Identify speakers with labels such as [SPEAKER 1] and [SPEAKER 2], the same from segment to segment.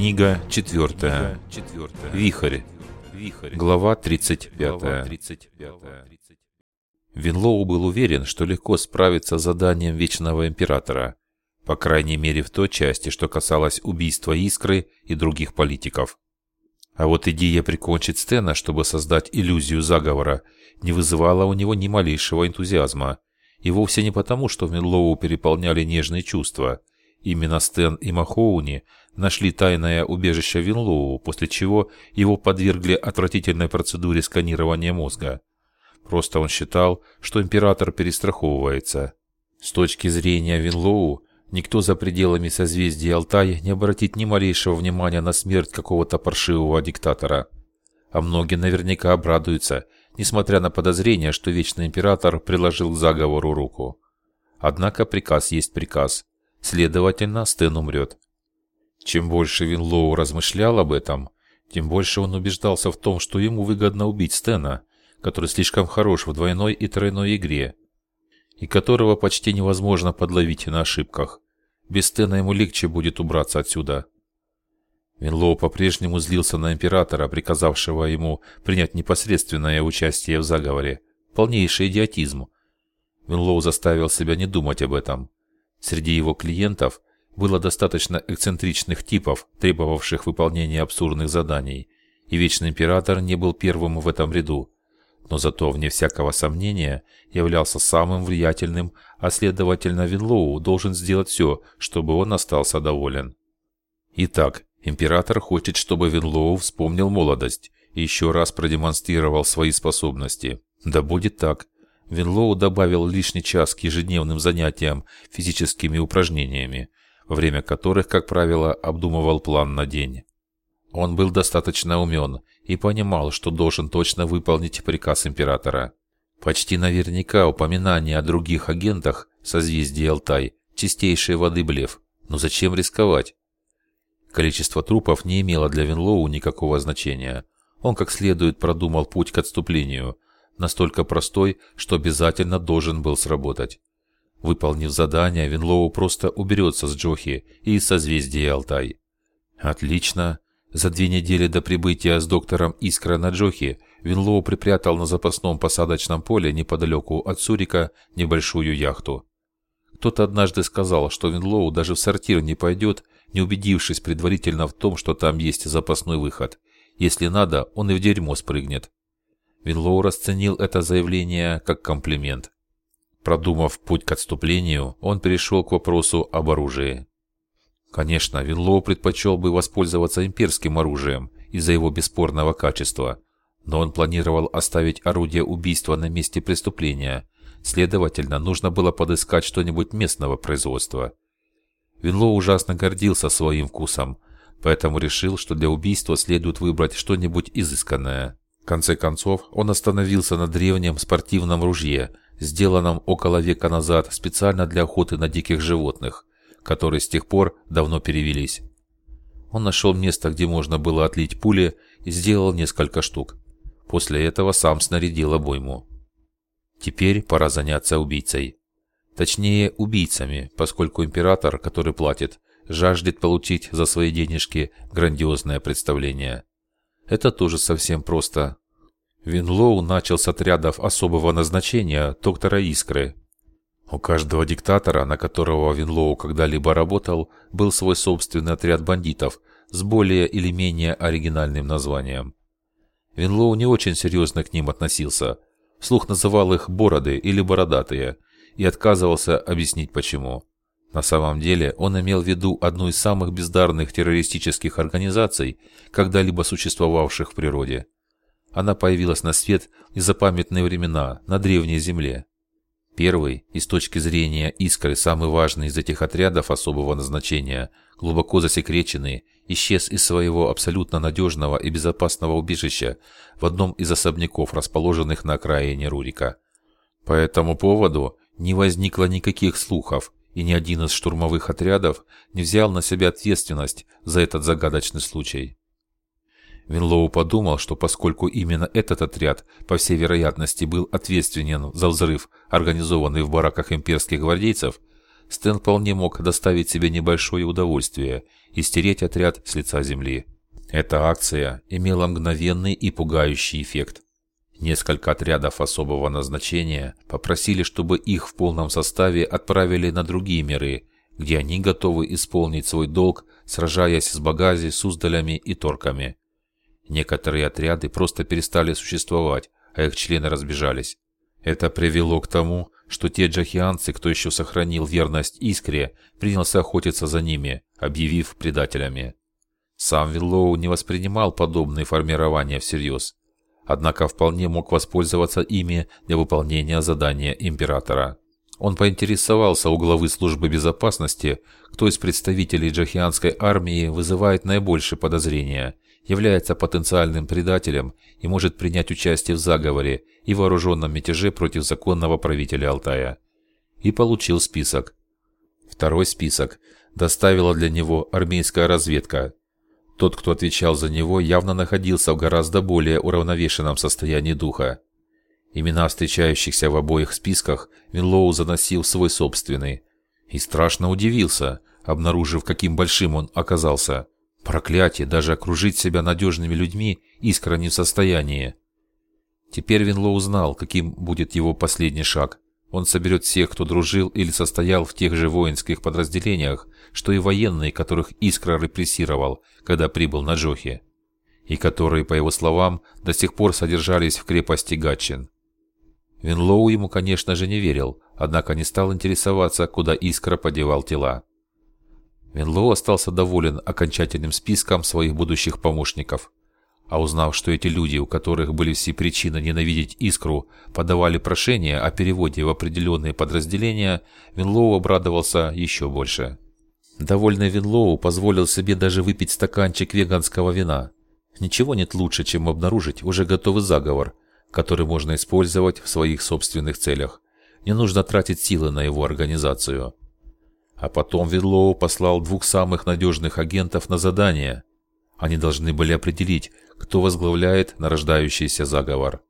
[SPEAKER 1] Книга 4. Вихрь. Глава 35. Винлоу был уверен, что легко справится с заданием Вечного Императора, по крайней мере в той части, что касалось убийства Искры и других политиков. А вот идея прикончить Стена, чтобы создать иллюзию заговора, не вызывала у него ни малейшего энтузиазма. И вовсе не потому, что Винлоу переполняли нежные чувства. Именно Стэн и Махоуни нашли тайное убежище Винлоу, после чего его подвергли отвратительной процедуре сканирования мозга. Просто он считал, что император перестраховывается. С точки зрения Винлоу, никто за пределами созвездия Алтай не обратит ни малейшего внимания на смерть какого-то паршивого диктатора. А многие наверняка обрадуются, несмотря на подозрение, что Вечный Император приложил к заговору руку. Однако приказ есть приказ. Следовательно, Стэн умрет. Чем больше Винлоу размышлял об этом, тем больше он убеждался в том, что ему выгодно убить Стена, который слишком хорош в двойной и тройной игре, и которого почти невозможно подловить на ошибках. Без Стена ему легче будет убраться отсюда. Винлоу по-прежнему злился на императора, приказавшего ему принять непосредственное участие в заговоре. Полнейший идиотизм. Винлоу заставил себя не думать об этом. Среди его клиентов было достаточно эксцентричных типов, требовавших выполнения абсурдных заданий, и Вечный Император не был первым в этом ряду, но зато, вне всякого сомнения, являлся самым влиятельным, а следовательно Винлоу должен сделать все, чтобы он остался доволен. Итак, Император хочет, чтобы Винлоу вспомнил молодость и еще раз продемонстрировал свои способности. Да будет так. Винлоу добавил лишний час к ежедневным занятиям физическими упражнениями, во время которых, как правило, обдумывал план на день. Он был достаточно умен и понимал, что должен точно выполнить приказ императора. Почти наверняка упоминание о других агентах созвездия Алтай – чистейшей воды блеф. Но зачем рисковать? Количество трупов не имело для Винлоу никакого значения. Он как следует продумал путь к отступлению, настолько простой, что обязательно должен был сработать. Выполнив задание, Винлоу просто уберется с Джохи и из созвездия Алтай. Отлично. За две недели до прибытия с доктором Искра на Джохи Винлоу припрятал на запасном посадочном поле неподалеку от Сурика небольшую яхту. Кто-то однажды сказал, что Винлоу даже в сортир не пойдет, не убедившись предварительно в том, что там есть запасной выход. Если надо, он и в дерьмо спрыгнет. Винлоу расценил это заявление как комплимент. Продумав путь к отступлению, он перешел к вопросу об оружии. Конечно, Винлоу предпочел бы воспользоваться имперским оружием из-за его бесспорного качества, но он планировал оставить орудие убийства на месте преступления, следовательно, нужно было подыскать что-нибудь местного производства. Винлоу ужасно гордился своим вкусом, поэтому решил, что для убийства следует выбрать что-нибудь изысканное. Конце концов, он остановился на древнем спортивном ружье, сделанном около века назад специально для охоты на диких животных, которые с тех пор давно перевелись. Он нашел место, где можно было отлить пули, и сделал несколько штук. После этого сам снарядил обойму. Теперь пора заняться убийцей. Точнее, убийцами, поскольку император, который платит, жаждет получить за свои денежки грандиозное представление. Это тоже совсем просто, Винлоу начал с отрядов особого назначения доктора Искры. У каждого диктатора, на которого Винлоу когда-либо работал, был свой собственный отряд бандитов с более или менее оригинальным названием. Винлоу не очень серьезно к ним относился, вслух называл их «бороды» или «бородатые» и отказывался объяснить почему. На самом деле он имел в виду одну из самых бездарных террористических организаций, когда-либо существовавших в природе – она появилась на свет в незапамятные времена, на древней земле. Первый, и с точки зрения искры, самый важный из этих отрядов особого назначения, глубоко засекреченный, исчез из своего абсолютно надежного и безопасного убежища в одном из особняков, расположенных на окраине Рурика. По этому поводу не возникло никаких слухов, и ни один из штурмовых отрядов не взял на себя ответственность за этот загадочный случай. Винлоу подумал, что поскольку именно этот отряд, по всей вероятности, был ответственен за взрыв, организованный в бараках имперских гвардейцев, Стэн вполне мог доставить себе небольшое удовольствие и стереть отряд с лица земли. Эта акция имела мгновенный и пугающий эффект. Несколько отрядов особого назначения попросили, чтобы их в полном составе отправили на другие миры, где они готовы исполнить свой долг, сражаясь с Багази, Суздалями и Торками. Некоторые отряды просто перестали существовать, а их члены разбежались. Это привело к тому, что те джахианцы, кто еще сохранил верность Искре, принялся охотиться за ними, объявив предателями. Сам Виллоу не воспринимал подобные формирования всерьез, однако вполне мог воспользоваться ими для выполнения задания императора. Он поинтересовался у главы службы безопасности, кто из представителей джахианской армии вызывает наибольшее подозрение, является потенциальным предателем и может принять участие в заговоре и вооруженном мятеже против законного правителя Алтая. И получил список. Второй список доставила для него армейская разведка, тот, кто отвечал за него, явно находился в гораздо более уравновешенном состоянии духа. Имена встречающихся в обоих списках Винлоу заносил свой собственный. И страшно удивился, обнаружив, каким большим он оказался. Проклятие, даже окружить себя надежными людьми искра не в состоянии. Теперь Винлоу знал, каким будет его последний шаг. Он соберет всех, кто дружил или состоял в тех же воинских подразделениях, что и военные, которых Искра репрессировал, когда прибыл на Джохи, и которые, по его словам, до сих пор содержались в крепости Гатчин. Винлоу ему, конечно же, не верил, однако не стал интересоваться, куда Искра подевал тела. Винлоу остался доволен окончательным списком своих будущих помощников. А узнав, что эти люди, у которых были все причины ненавидеть Искру, подавали прошение о переводе в определенные подразделения, Винлоу обрадовался еще больше. Довольный Винлоу позволил себе даже выпить стаканчик веганского вина. Ничего нет лучше, чем обнаружить уже готовый заговор, который можно использовать в своих собственных целях. Не нужно тратить силы на его организацию. А потом Винлоу послал двух самых надежных агентов на задание. Они должны были определить, кто возглавляет нарождающийся заговор.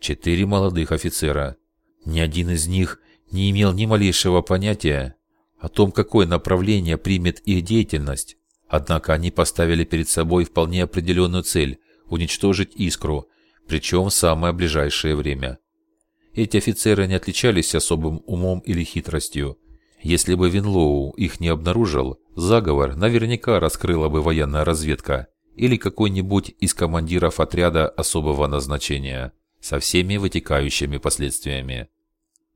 [SPEAKER 1] Четыре молодых офицера. Ни один из них не имел ни малейшего понятия о том, какое направление примет их деятельность. Однако они поставили перед собой вполне определенную цель – уничтожить искру, причем в самое ближайшее время. Эти офицеры не отличались особым умом или хитростью. Если бы Винлоу их не обнаружил, заговор наверняка раскрыла бы военная разведка – или какой-нибудь из командиров отряда особого назначения, со всеми вытекающими последствиями.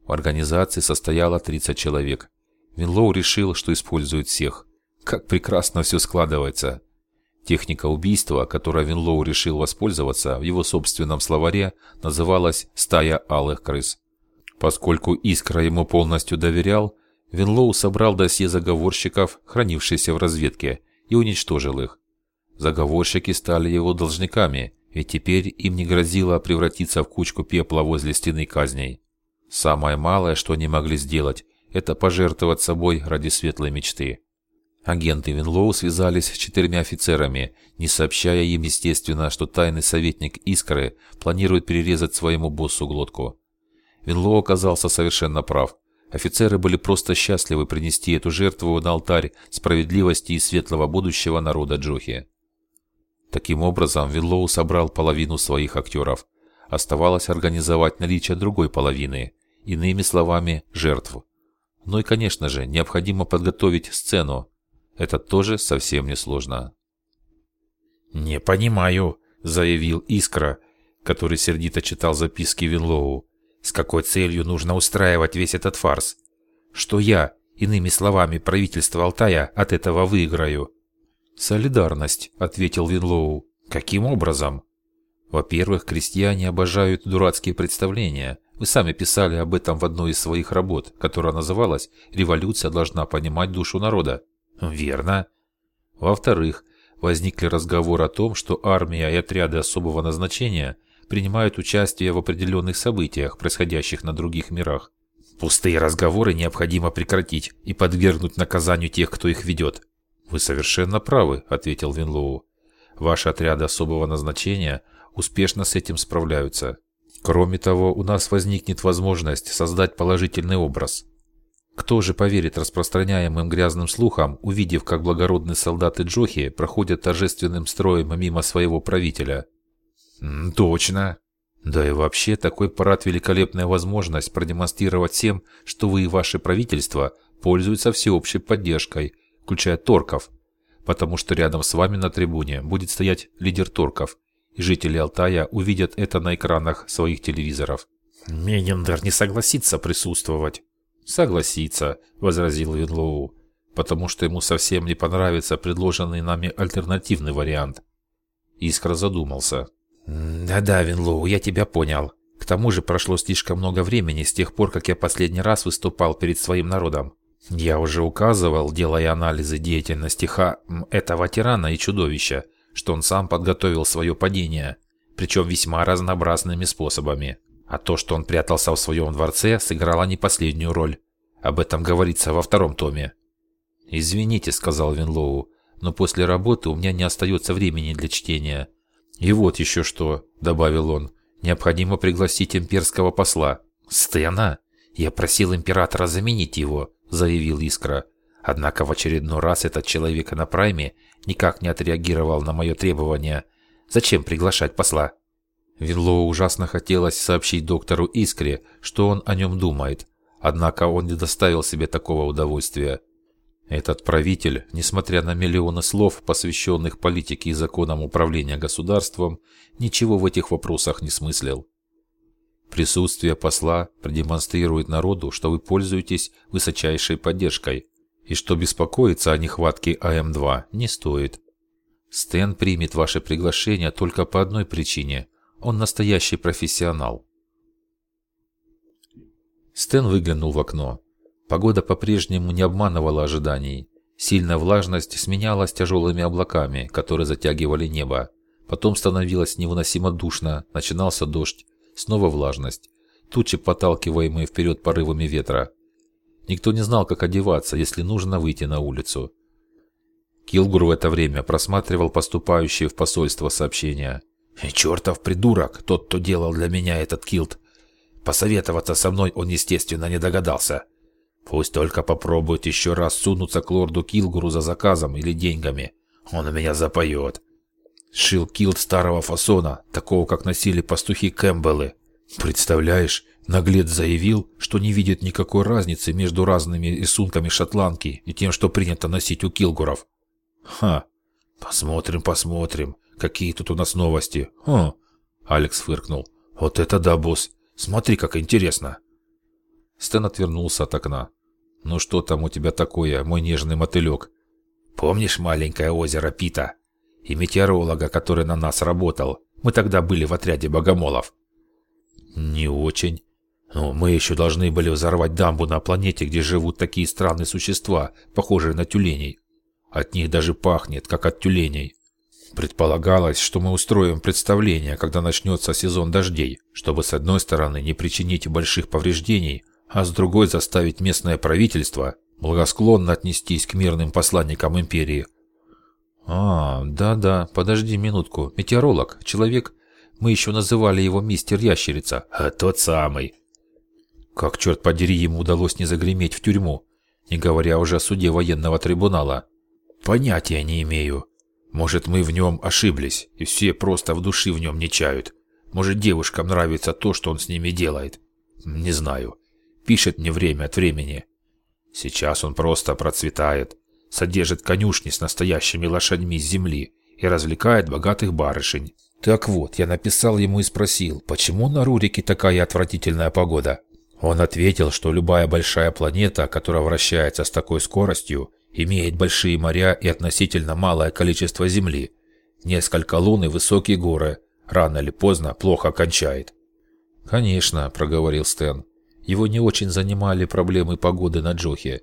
[SPEAKER 1] В организации состояло 30 человек. Винлоу решил, что использует всех. Как прекрасно все складывается. Техника убийства, которой Винлоу решил воспользоваться, в его собственном словаре называлась «стая алых крыс». Поскольку Искра ему полностью доверял, Винлоу собрал досье заговорщиков, хранившиеся в разведке, и уничтожил их. Заговорщики стали его должниками, и теперь им не грозило превратиться в кучку пепла возле стены казней. Самое малое, что они могли сделать, это пожертвовать собой ради светлой мечты. Агенты Винлоу связались с четырьмя офицерами, не сообщая им, естественно, что тайный советник Искры планирует перерезать своему боссу глотку. Винлоу оказался совершенно прав. Офицеры были просто счастливы принести эту жертву на алтарь справедливости и светлого будущего народа Джохи. Таким образом, Виллоу собрал половину своих актеров. Оставалось организовать наличие другой половины, иными словами, жертв. Ну и, конечно же, необходимо подготовить сцену. Это тоже совсем не сложно.
[SPEAKER 2] «Не понимаю», — заявил Искра, который сердито читал записки Винлоу. «С какой целью нужно устраивать весь этот фарс? Что я, иными словами, правительство Алтая, от этого выиграю?»
[SPEAKER 1] «Солидарность», — ответил Винлоу. «Каким образом?» «Во-первых, крестьяне обожают дурацкие представления. Вы сами писали об этом в одной из своих работ, которая называлась «Революция должна понимать душу народа».
[SPEAKER 2] «Верно».
[SPEAKER 1] Во-вторых, возникли разговоры о том, что армия и отряды особого назначения принимают участие в определенных событиях, происходящих на других мирах.
[SPEAKER 2] Пустые разговоры необходимо прекратить и подвергнуть наказанию тех, кто их ведет.
[SPEAKER 1] «Вы совершенно правы», — ответил Винлоу. «Ваши отряды особого назначения успешно с этим справляются. Кроме того, у нас возникнет возможность создать положительный образ. Кто же поверит распространяемым грязным слухам, увидев, как благородные солдаты Джохи проходят торжественным строем мимо своего правителя?
[SPEAKER 2] «Точно!»
[SPEAKER 1] Да и вообще, такой парад – великолепная возможность продемонстрировать всем, что вы и ваше правительство пользуются всеобщей поддержкой, включая торков, потому что рядом с вами на трибуне будет стоять лидер торков, и жители Алтая увидят это на экранах своих телевизоров.
[SPEAKER 2] Менендер не согласится присутствовать.
[SPEAKER 1] Согласится, возразил Винлоу, потому что ему совсем не понравится предложенный нами альтернативный вариант. Искра задумался.
[SPEAKER 2] «Да-да, Винлоу, я тебя понял. К тому же прошло слишком много времени с тех пор, как я последний раз выступал перед своим народом. Я уже указывал, делая анализы деятельности Ха... этого тирана и чудовища, что он сам подготовил свое падение, причем весьма разнообразными способами. А то, что он прятался в своем дворце, сыграло не последнюю роль. Об этом говорится во втором томе.
[SPEAKER 1] «Извините», — сказал Винлоу, — «но после работы у меня не остается времени для чтения». «И вот еще что», — добавил он, — «необходимо пригласить имперского посла».
[SPEAKER 2] «Стена? Я просил императора заменить его», — заявил Искра. Однако в очередной раз этот человек на прайме никак не отреагировал на мое требование. Зачем приглашать посла?
[SPEAKER 1] Винлоу ужасно хотелось сообщить доктору Искре, что он о нем думает, однако он не доставил себе такого удовольствия. Этот правитель, несмотря на миллионы слов, посвященных политике и законам управления государством, ничего в этих вопросах не смыслил. Присутствие посла продемонстрирует народу, что вы пользуетесь высочайшей поддержкой, и что беспокоиться о нехватке АМ-2 не стоит. Стэн примет ваше приглашение только по одной причине – он настоящий профессионал. Стэн выглянул в окно. Погода по-прежнему не обманывала ожиданий. Сильная влажность сменялась тяжелыми облаками, которые затягивали небо. Потом становилось невыносимо душно, начинался дождь, снова влажность, тучи, подталкиваемые вперед порывами ветра. Никто не знал, как одеваться, если нужно выйти на улицу. Килгур в это время просматривал поступающие в посольство сообщения.
[SPEAKER 2] «Чертов придурок, тот, кто делал для меня этот килт. Посоветоваться со мной он, естественно, не догадался. Пусть только попробует еще раз сунуться к лорду Килгуру за заказом или деньгами. Он у меня запоет. Шил килт старого фасона, такого, как носили пастухи Кэмпбеллы. Представляешь, наглец заявил, что не видит никакой разницы между разными рисунками шотландки и тем, что принято носить у Килгуров. Ха, посмотрим, посмотрим, какие тут у нас новости. Хм, Алекс фыркнул. Вот это да, босс. Смотри, как интересно.
[SPEAKER 1] Стэн отвернулся от окна. «Ну что там у тебя такое, мой нежный мотылек?»
[SPEAKER 2] «Помнишь маленькое озеро Пита? И метеоролога, который на нас работал? Мы тогда были в отряде богомолов».
[SPEAKER 1] «Не очень».
[SPEAKER 2] «Ну, мы еще должны были взорвать дамбу на планете, где живут такие странные существа, похожие на тюленей. От них даже пахнет, как от тюленей». Предполагалось, что мы устроим представление, когда начнется сезон дождей, чтобы с одной стороны не причинить больших повреждений, а с другой заставить местное правительство благосклонно отнестись к мирным посланникам империи.
[SPEAKER 1] А, да-да, подожди минутку. Метеоролог, человек, мы еще называли его мистер Ящерица.
[SPEAKER 2] А тот самый.
[SPEAKER 1] Как, черт подери, ему удалось не загреметь в тюрьму, не говоря уже о суде военного трибунала.
[SPEAKER 2] Понятия не имею. Может, мы в нем ошиблись, и все просто в души в нем не чают. Может, девушкам нравится то, что он с ними делает. Не знаю. Пишет мне время от времени. Сейчас он просто процветает, содержит конюшни с настоящими лошадьми с земли и развлекает богатых барышень. Так вот, я написал ему и спросил, почему на Рурике такая отвратительная погода. Он ответил, что любая большая планета, которая вращается с такой скоростью, имеет большие моря и относительно малое количество земли, несколько лун и высокие горы, рано или поздно плохо кончает.
[SPEAKER 1] «Конечно», — проговорил Стэн. Его не очень занимали проблемы погоды на Джохе.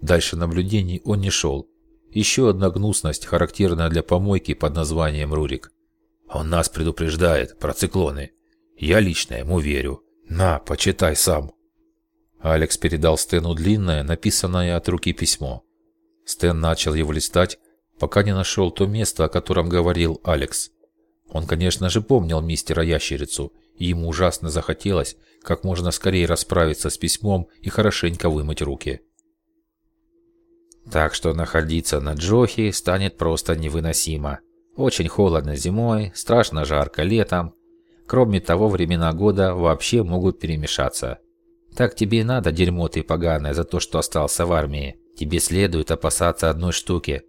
[SPEAKER 1] Дальше наблюдений он не шел. Еще одна гнусность, характерная для помойки под названием Рурик.
[SPEAKER 2] Он нас предупреждает про циклоны. Я лично ему верю. На, почитай сам.
[SPEAKER 1] Алекс передал Стэну длинное, написанное от руки письмо. Стэн начал его листать, пока не нашел то место, о котором говорил Алекс. Он, конечно же, помнил мистера Ящерицу, ему ужасно захотелось как можно скорее расправиться с письмом и хорошенько вымыть руки.
[SPEAKER 2] Так что находиться на Джохе станет просто невыносимо. Очень холодно зимой, страшно жарко летом. Кроме того, времена года вообще могут перемешаться. Так тебе и надо, дерьмо ты поганое, за то, что остался в армии. Тебе следует опасаться одной штуки.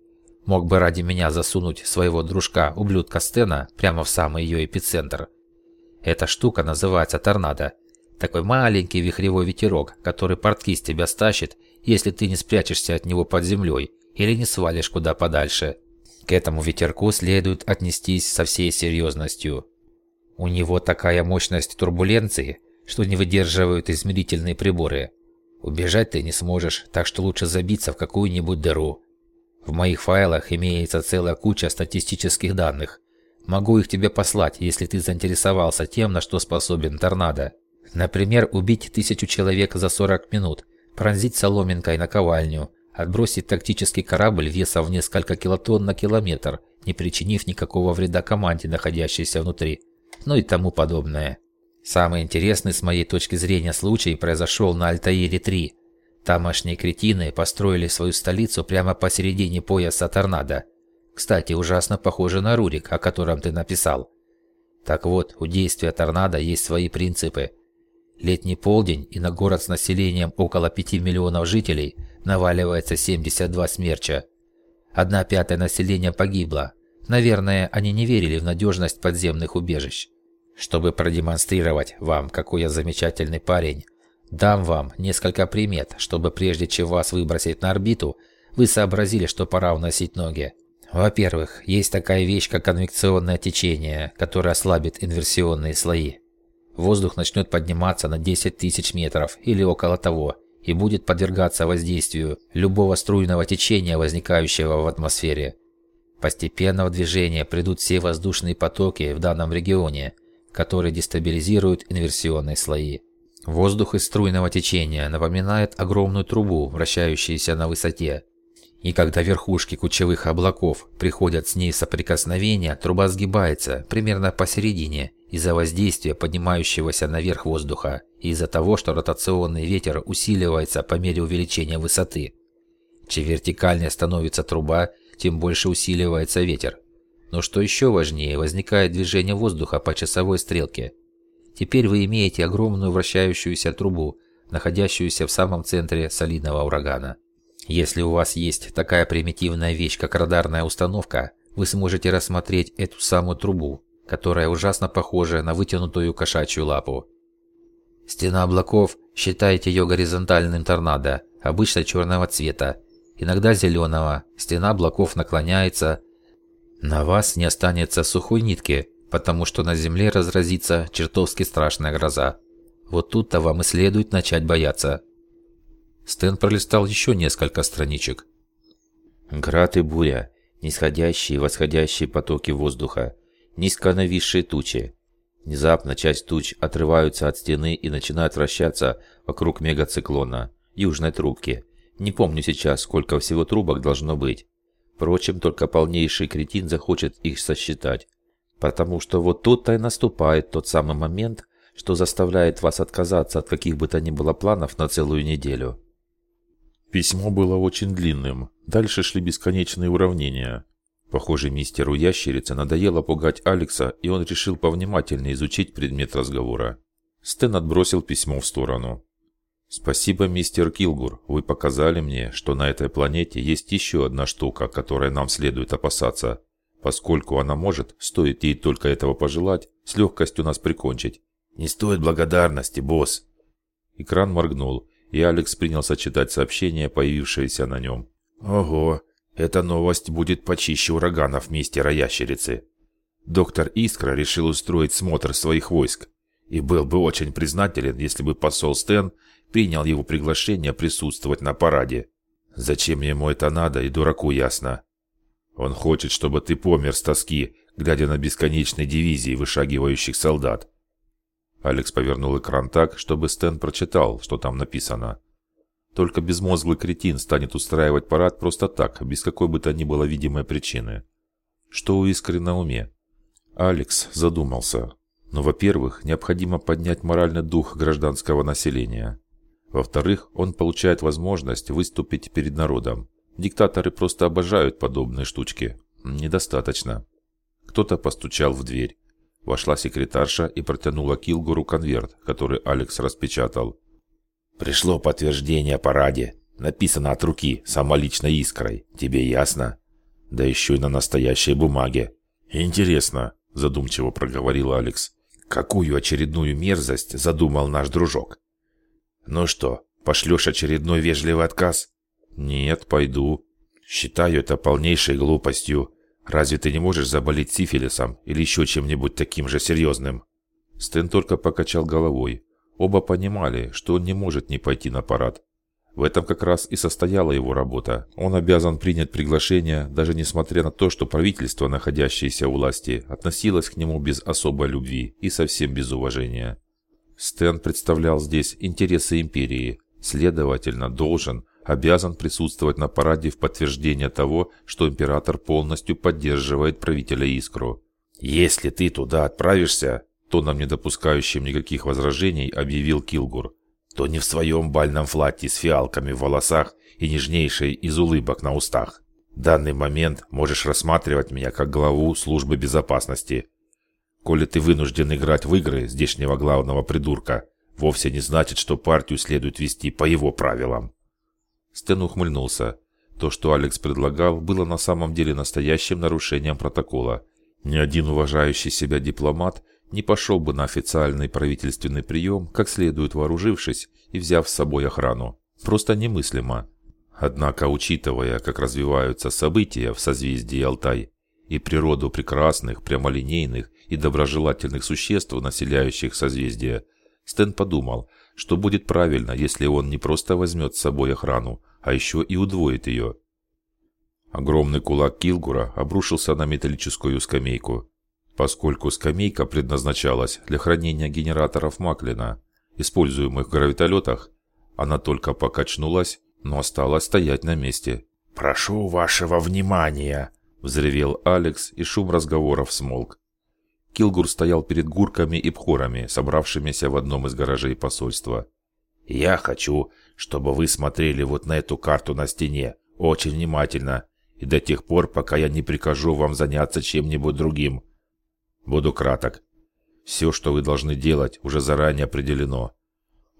[SPEAKER 2] Мог бы ради меня засунуть своего дружка, ублюдка Стена, прямо в самый ее эпицентр. Эта штука называется торнадо. Такой маленький вихревой ветерок, который портки с тебя стащит, если ты не спрячешься от него под землей или не свалишь куда подальше. К этому ветерку следует отнестись со всей серьезностью. У него такая мощность турбуленции, что не выдерживают измерительные приборы. Убежать ты не сможешь, так что лучше забиться в какую-нибудь дыру. В моих файлах имеется целая куча статистических данных. Могу их тебе послать, если ты заинтересовался тем, на что способен торнадо. Например, убить тысячу человек за 40 минут, пронзить соломинкой наковальню, отбросить тактический корабль весом в несколько килотонн на километр, не причинив никакого вреда команде, находящейся внутри, ну и тому подобное. Самый интересный с моей точки зрения случай произошел на Альтаире-3. Тамошние кретины построили свою столицу прямо посередине пояса торнадо. Кстати, ужасно похоже на Рурик, о котором ты написал. Так вот, у действия торнадо есть свои принципы. Летний полдень и на город с населением около 5 миллионов жителей наваливается 72 смерча. Одна пятая населения погибла. Наверное, они не верили в надежность подземных убежищ. Чтобы продемонстрировать вам, какой я замечательный парень, дам вам несколько примет, чтобы прежде чем вас выбросить на орбиту, вы сообразили, что пора уносить ноги. Во-первых, есть такая вещь, как конвекционное течение, которое ослабит инверсионные слои. Воздух начнет подниматься на 10 тысяч метров или около того и будет подвергаться воздействию любого струйного течения, возникающего в атмосфере. Постепенно в движение придут все воздушные потоки в данном регионе – которые дестабилизируют инверсионные слои. Воздух из струйного течения напоминает огромную трубу, вращающуюся на высоте. И когда верхушки кучевых облаков приходят с ней соприкосновения, труба сгибается примерно посередине из-за воздействия поднимающегося наверх воздуха и из-за того, что ротационный ветер усиливается по мере увеличения высоты. Чем вертикальнее становится труба, тем больше усиливается ветер. Но что еще важнее, возникает движение воздуха по часовой стрелке. Теперь вы имеете огромную вращающуюся трубу, находящуюся в самом центре солидного урагана. Если у вас есть такая примитивная вещь, как радарная установка, вы сможете рассмотреть эту самую трубу, которая ужасно похожа на вытянутую кошачью лапу. Стена облаков, считайте ее горизонтальным торнадо, обычно черного цвета, иногда зеленого, стена облаков наклоняется, на вас не останется сухой нитки, потому что на земле разразится чертовски страшная гроза. Вот тут-то вам и следует начать бояться. Стэн пролистал еще несколько страничек.
[SPEAKER 1] Град и буря, нисходящие и восходящие потоки воздуха, низко нависшие тучи. Внезапно часть туч отрываются от стены и начинают вращаться вокруг мегациклона, южной трубки. Не помню сейчас, сколько всего трубок должно быть. Впрочем, только полнейший кретин захочет их сосчитать. Потому что вот тут-то и наступает тот самый момент, что заставляет вас отказаться от каких бы то ни было планов на целую неделю. Письмо было очень длинным. Дальше шли бесконечные уравнения. Похоже, мистеру Ящерице надоело пугать Алекса, и он решил повнимательнее изучить предмет разговора. Стэн отбросил письмо в сторону. «Спасибо, мистер Килгур. Вы показали мне, что на этой планете есть еще одна штука, которой нам следует опасаться. Поскольку она может, стоит ей только этого пожелать, с легкостью нас прикончить». «Не стоит благодарности, босс!» Экран моргнул, и Алекс принялся читать сообщение, появившееся на нем. «Ого, эта новость будет почище ураганов мистера Ящерицы. Доктор Искра решил устроить смотр своих войск и был бы очень признателен, если бы посол Стэн принял его приглашение присутствовать на параде. Зачем ему это надо, и дураку ясно. Он хочет, чтобы ты помер с тоски, глядя на бесконечные дивизии вышагивающих солдат. Алекс повернул экран так, чтобы Стэн прочитал, что там написано. Только безмозглый кретин станет устраивать парад просто так, без какой бы то ни было видимой причины. Что у Искры на уме? Алекс задумался. Но, во-первых, необходимо поднять моральный дух гражданского населения. Во-вторых, он получает возможность выступить перед народом. Диктаторы просто обожают подобные штучки. Недостаточно. Кто-то постучал в дверь. Вошла секретарша и протянула Килгуру конверт, который Алекс распечатал.
[SPEAKER 2] «Пришло подтверждение о параде. Написано от руки, самолично искрой. Тебе ясно? Да еще и на настоящей бумаге».
[SPEAKER 1] «Интересно», – задумчиво проговорил Алекс.
[SPEAKER 2] «Какую очередную мерзость задумал наш дружок?» «Ну что, пошлешь очередной вежливый отказ?»
[SPEAKER 1] «Нет, пойду».
[SPEAKER 2] «Считаю это полнейшей глупостью. Разве ты не можешь заболеть сифилисом или еще чем-нибудь таким же серьезным?»
[SPEAKER 1] Стэн только покачал головой. Оба понимали, что он не может не пойти на парад. В этом как раз и состояла его работа. Он обязан принять приглашение, даже несмотря на то, что правительство, находящееся у власти, относилось к нему без особой любви и совсем без уважения. Стэн представлял здесь интересы империи, следовательно, должен, обязан присутствовать на параде в подтверждение того, что император полностью поддерживает правителя Искру.
[SPEAKER 2] «Если ты туда отправишься»,
[SPEAKER 1] тоном не допускающим никаких возражений, объявил Килгур,
[SPEAKER 2] то не в своем бальном флате с фиалками в волосах и нежнейшей из улыбок на устах. В данный момент можешь рассматривать меня как главу службы безопасности. Коли ты вынужден играть в игры здешнего главного придурка, вовсе не значит, что партию следует вести по его правилам.
[SPEAKER 1] Стэн ухмыльнулся. То, что Алекс предлагал, было на самом деле настоящим нарушением протокола. Ни один уважающий себя дипломат не пошел бы на официальный правительственный прием, как следует вооружившись и взяв с собой охрану. Просто немыслимо. Однако, учитывая, как развиваются события в созвездии Алтай и природу прекрасных, прямолинейных и доброжелательных существ, населяющих созвездие, Стэн подумал, что будет правильно, если он не просто возьмет с собой охрану, а еще и удвоит ее. Огромный кулак Килгура обрушился на металлическую скамейку. Поскольку скамейка предназначалась для хранения генераторов Маклина, используемых в гравитолетах, она только покачнулась, но осталась стоять на месте.
[SPEAKER 2] «Прошу вашего внимания!» – взревел Алекс, и шум разговоров смолк.
[SPEAKER 1] Килгур стоял перед гурками и пхорами, собравшимися в одном из гаражей посольства.
[SPEAKER 2] «Я хочу, чтобы вы смотрели вот на эту карту на стене, очень внимательно, и до тех пор, пока я не прикажу вам заняться чем-нибудь другим. Буду краток. Все, что вы должны делать, уже заранее определено.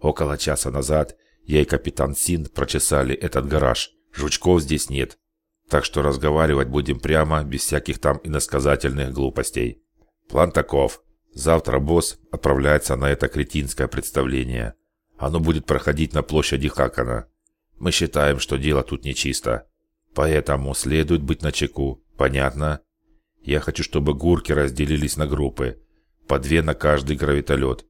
[SPEAKER 2] Около часа назад я и капитан Синд прочесали этот гараж. Жучков здесь нет. Так что разговаривать будем прямо, без всяких там иносказательных глупостей. План таков. Завтра босс отправляется на это кретинское представление. Оно будет проходить на площади Хакана. Мы считаем, что дело тут нечисто. Поэтому следует быть начеку. Понятно? Я хочу, чтобы гурки разделились на группы. По две на каждый гравитолет.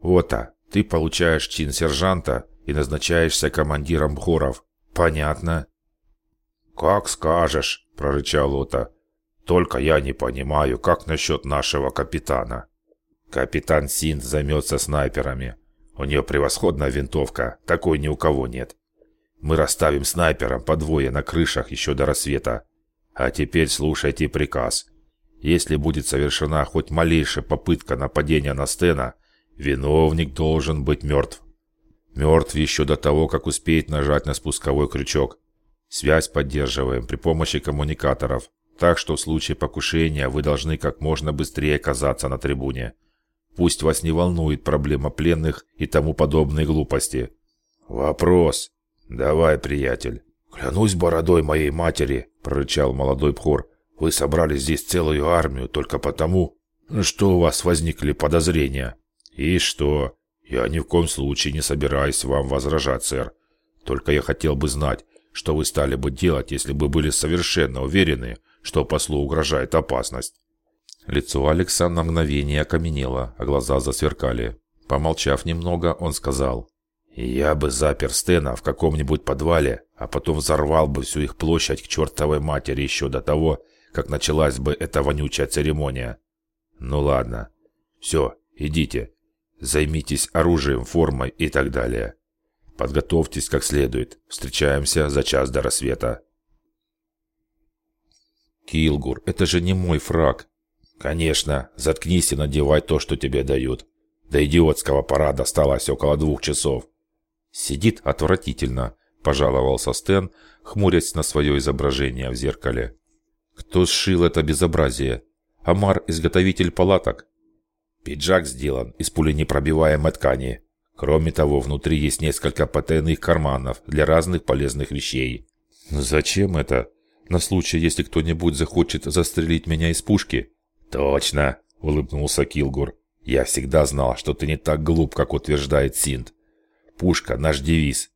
[SPEAKER 2] Ота, ты получаешь чин сержанта и назначаешься командиром хоров. Понятно? «Как скажешь», — прорычал Ота. Только я не понимаю, как насчет нашего капитана. Капитан Синт займется снайперами. У нее превосходная винтовка, такой ни у кого нет. Мы расставим снайпером по двое на крышах еще до рассвета. А теперь слушайте приказ. Если будет совершена хоть малейшая попытка нападения на Стена, виновник должен быть мертв. Мертв еще до того, как успеет нажать на спусковой крючок. Связь поддерживаем при помощи коммуникаторов. Так что в случае покушения вы должны как можно быстрее оказаться на трибуне. Пусть вас не волнует проблема пленных и тому подобные глупости. Вопрос. Давай, приятель. Клянусь бородой моей матери, прорычал молодой Пхор. Вы собрали здесь целую армию только потому, что у вас возникли подозрения. И что? Я ни в коем случае не собираюсь вам возражать, сэр. Только я хотел бы знать, что вы стали бы делать, если бы были совершенно уверены, что послу угрожает опасность.
[SPEAKER 1] Лицо Алекса на мгновение окаменело, а глаза засверкали. Помолчав немного, он сказал.
[SPEAKER 2] «Я бы запер Стена в каком-нибудь подвале, а потом взорвал бы всю их площадь к чертовой матери еще до того, как началась бы эта вонючая церемония. Ну ладно. Все, идите. Займитесь оружием, формой и так далее. Подготовьтесь как следует. Встречаемся за час до рассвета».
[SPEAKER 1] «Килгур, это же не мой фраг!»
[SPEAKER 2] «Конечно, заткнись и надевай то, что тебе дают. До идиотского парада осталось около двух часов».
[SPEAKER 1] Сидит отвратительно. – пожаловался Стэн, хмурясь на свое изображение в зеркале. «Кто сшил это безобразие? Амар – изготовитель палаток?»
[SPEAKER 2] «Пиджак сделан из пуленепробиваемой ткани. Кроме того, внутри есть несколько потайных карманов для разных полезных вещей».
[SPEAKER 1] «Зачем это? На случай, если кто-нибудь захочет застрелить меня из пушки?»
[SPEAKER 2] «Точно!» – улыбнулся Килгур. «Я всегда знал, что ты не так глуп, как утверждает Синт. Пушка – наш девиз.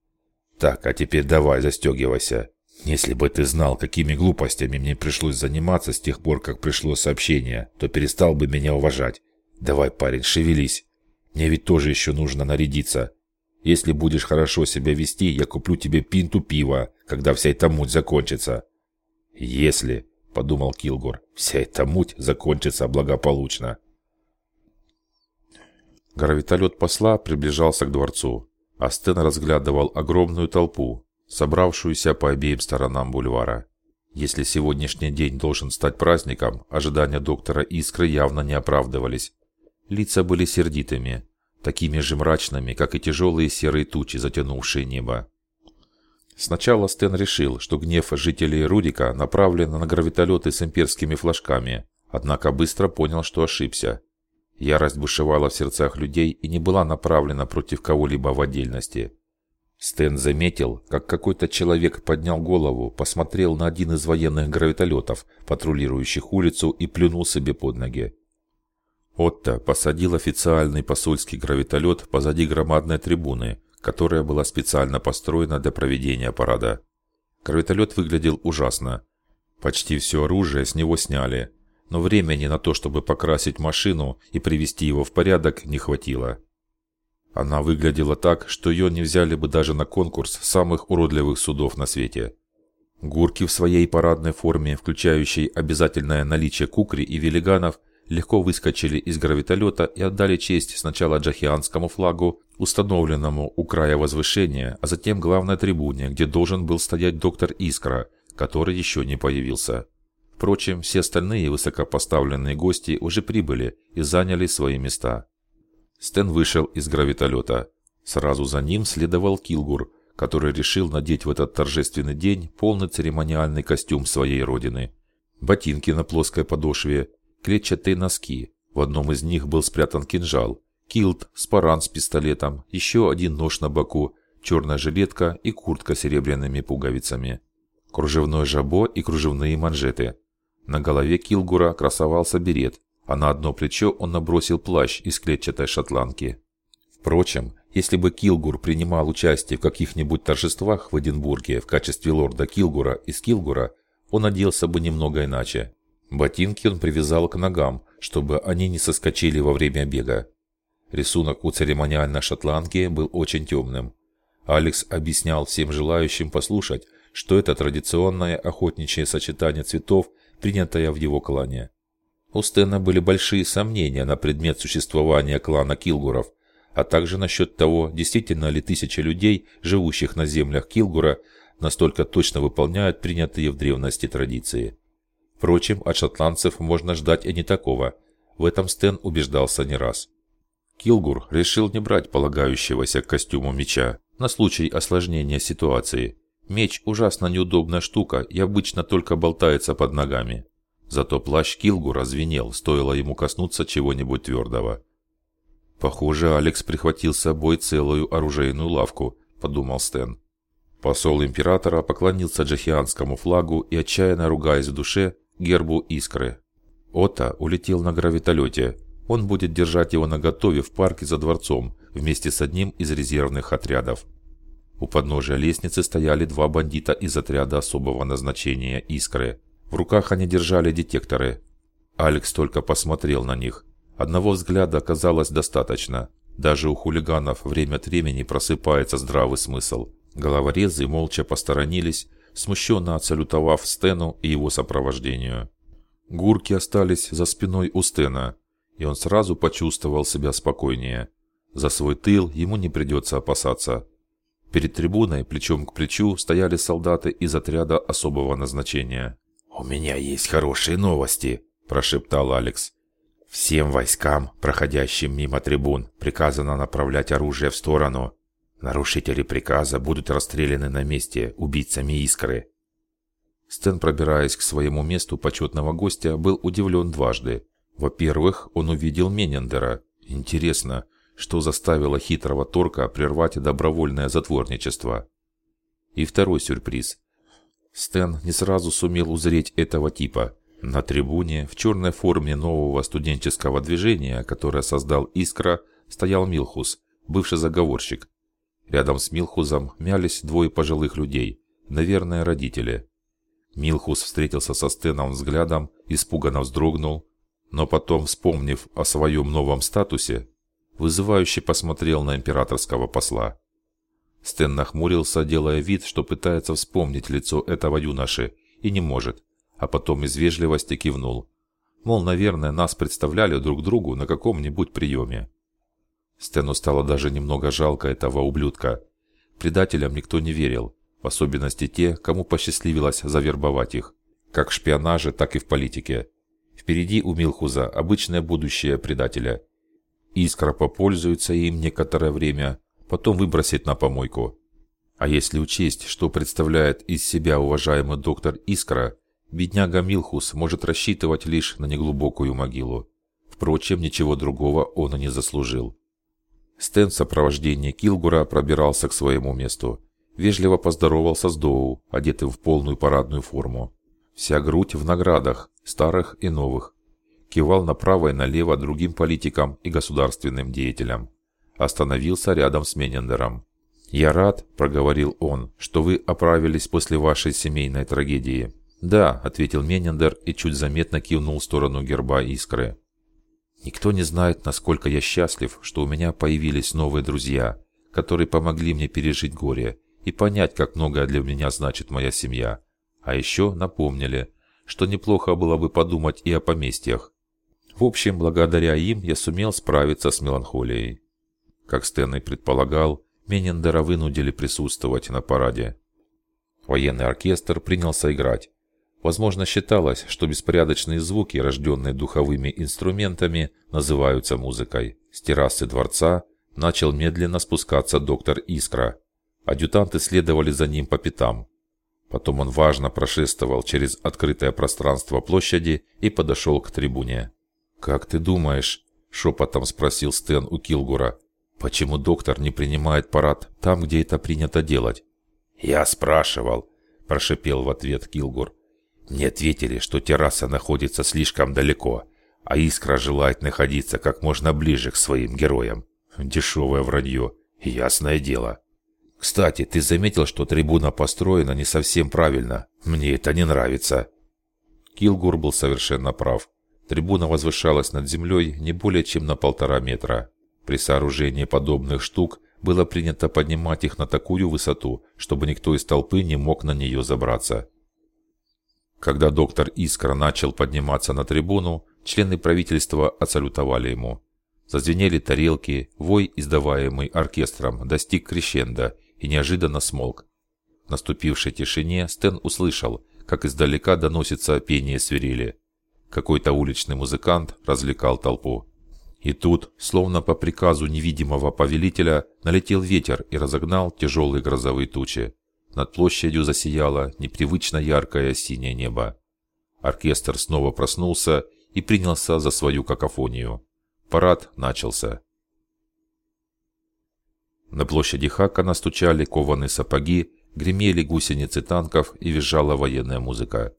[SPEAKER 2] Так, а теперь давай, застегивайся. Если бы ты знал, какими глупостями мне пришлось заниматься с тех пор, как пришло сообщение, то перестал бы меня уважать. Давай, парень, шевелись. Мне ведь тоже еще нужно нарядиться. Если будешь хорошо себя вести, я куплю тебе пинту пива, когда вся эта муть закончится. Если, подумал Килгур, вся эта муть закончится благополучно.
[SPEAKER 1] Гравитолет посла приближался к дворцу. Астен разглядывал огромную толпу, собравшуюся по обеим сторонам бульвара. Если сегодняшний день должен стать праздником, ожидания доктора Искры явно не оправдывались. Лица были сердитыми, такими же мрачными, как и тяжелые серые тучи, затянувшие небо. Сначала Стэн решил, что гнев жителей Рудика направлен на гравитолеты с имперскими флажками, однако быстро понял, что ошибся. Ярость бушевала в сердцах людей и не была направлена против кого-либо в отдельности. Стэн заметил, как какой-то человек поднял голову, посмотрел на один из военных гравитолетов, патрулирующих улицу, и плюнул себе под ноги. Отто посадил официальный посольский гравитолет позади громадной трибуны, которая была специально построена для проведения парада. Гравитолет выглядел ужасно. Почти все оружие с него сняли, но времени на то, чтобы покрасить машину и привести его в порядок, не хватило. Она выглядела так, что ее не взяли бы даже на конкурс самых уродливых судов на свете. Гурки в своей парадной форме, включающей обязательное наличие кукри и велиганов, легко выскочили из гравитолета и отдали честь сначала джахианскому флагу, установленному у края возвышения, а затем главной трибуне, где должен был стоять доктор Искра, который еще не появился. Впрочем, все остальные высокопоставленные гости уже прибыли и заняли свои места. Стэн вышел из гравитолета. Сразу за ним следовал Килгур, который решил надеть в этот торжественный день полный церемониальный костюм своей родины. Ботинки на плоской подошве, клетчатые носки. В одном из них был спрятан кинжал, килт, спаран с пистолетом, еще один нож на боку, черная жилетка и куртка с серебряными пуговицами. Кружевное жабо и кружевные манжеты. На голове Килгура красовался берет, а на одно плечо он набросил плащ из клетчатой шотландки. Впрочем, если бы Килгур принимал участие в каких-нибудь торжествах в Эдинбурге в качестве лорда Килгура из Килгура, он оделся бы немного иначе. Ботинки он привязал к ногам, чтобы они не соскочили во время бега. Рисунок у церемониальной шотландки был очень темным. Алекс объяснял всем желающим послушать, что это традиционное охотничье сочетание цветов принятая в его клане. У Стэна были большие сомнения на предмет существования клана Килгуров, а также насчет того, действительно ли тысячи людей, живущих на землях Килгура, настолько точно выполняют принятые в древности традиции. Впрочем, от шотландцев можно ждать и не такого. В этом Стэн убеждался не раз. Килгур решил не брать полагающегося к костюму меча на случай осложнения ситуации Меч – ужасно неудобная штука и обычно только болтается под ногами. Зато плащ Килгу развенел, стоило ему коснуться чего-нибудь твердого. «Похоже, Алекс прихватил с собой целую оружейную лавку», – подумал Стэн. Посол императора поклонился джахианскому флагу и, отчаянно ругаясь в душе, гербу искры. Ота улетел на гравитолете. Он будет держать его наготове в парке за дворцом вместе с одним из резервных отрядов. У подножия лестницы стояли два бандита из отряда особого назначения «Искры». В руках они держали детекторы. Алекс только посмотрел на них. Одного взгляда оказалось достаточно. Даже у хулиганов время от времени просыпается здравый смысл. Головорезы молча посторонились, смущенно отсалютовав Стену и его сопровождению. Гурки остались за спиной у Стена, и он сразу почувствовал себя спокойнее. За свой тыл ему не придется опасаться. Перед трибуной, плечом к плечу, стояли солдаты из отряда особого назначения.
[SPEAKER 2] «У меня есть хорошие новости», – прошептал Алекс. «Всем войскам, проходящим мимо трибун, приказано направлять оружие в сторону. Нарушители приказа будут расстреляны на месте убийцами Искры. Стэн, пробираясь к своему месту почетного гостя, был удивлен дважды. Во-первых, он увидел Менендера. Интересно, что заставило хитрого Торка прервать добровольное затворничество. И второй сюрприз. Стэн не сразу сумел узреть этого типа. На трибуне, в черной форме нового студенческого движения, которое создал Искра, стоял Милхус, бывший заговорщик. Рядом с Милхузом мялись двое пожилых людей, наверное, родители. Милхус встретился со Стэном взглядом, испуганно вздрогнул, но потом, вспомнив о своем новом статусе, вызывающе посмотрел на императорского посла. Стэн нахмурился, делая вид, что пытается вспомнить лицо этого юноши, и не может, а потом из вежливости кивнул. Мол, наверное, нас представляли друг другу на каком-нибудь приеме. Стэну стало даже немного жалко этого ублюдка. Предателям никто не верил, в особенности те, кому посчастливилось завербовать их, как в шпионаже, так и в политике. Впереди у Милхуза обычное будущее предателя. Искра попользуется им некоторое время, потом выбросит на помойку. А если учесть, что представляет из себя уважаемый доктор Искра, бедняга Милхус может рассчитывать лишь на неглубокую могилу. Впрочем, ничего другого он и не заслужил. Стэн в сопровождении Килгура пробирался к своему месту. Вежливо поздоровался с Доу, одетым в полную парадную форму. Вся грудь в наградах, старых и новых. Кивал направо и налево другим политикам и государственным деятелям. Остановился рядом с Менендером. «Я рад», – проговорил он, – «что вы оправились после вашей семейной трагедии». «Да», – ответил Менендер и чуть заметно кивнул в сторону герба искры. Никто не знает, насколько я счастлив, что у меня появились новые друзья, которые помогли мне пережить горе и понять, как многое для меня значит моя семья. А еще напомнили, что неплохо было бы подумать и о поместьях. В общем, благодаря им я сумел справиться с меланхолией. Как Стэн и предполагал, Менендера вынудили присутствовать на параде. Военный оркестр принялся играть. Возможно, считалось, что беспорядочные звуки, рожденные духовыми инструментами, называются музыкой. С террасы дворца начал медленно спускаться доктор Искра. Адъютанты следовали за ним по пятам. Потом он важно прошествовал через открытое пространство площади и подошел к трибуне. «Как ты думаешь?» – шепотом спросил Стэн у Килгура. «Почему доктор не принимает парад там, где это принято делать?»
[SPEAKER 3] «Я спрашивал», –
[SPEAKER 2] прошипел в ответ Килгур.
[SPEAKER 3] Мне ответили, что терраса находится слишком далеко, а Искра желает находиться как можно ближе к своим героям. Дешевое вранье, ясное дело. Кстати, ты заметил, что трибуна построена не совсем правильно? Мне это не нравится.
[SPEAKER 2] Килгур был совершенно прав. Трибуна возвышалась над землей не более чем на полтора метра. При сооружении подобных штук было принято поднимать их на такую высоту, чтобы никто из толпы не мог на нее забраться. Когда доктор Искра начал подниматься на трибуну, члены правительства отсалютовали ему. Зазвенели тарелки, вой, издаваемый оркестром, достиг крещенда и неожиданно смолк. В наступившей тишине Стэн услышал, как издалека доносится пение свирели. Какой-то уличный музыкант развлекал толпу. И тут, словно по приказу невидимого повелителя, налетел ветер и разогнал тяжелые грозовые тучи. Над площадью засияло непривычно яркое синее небо. Оркестр снова проснулся и принялся за свою какофонию. Парад начался. На площади Хакана стучали кованые сапоги, гремели гусеницы танков и визжала военная музыка.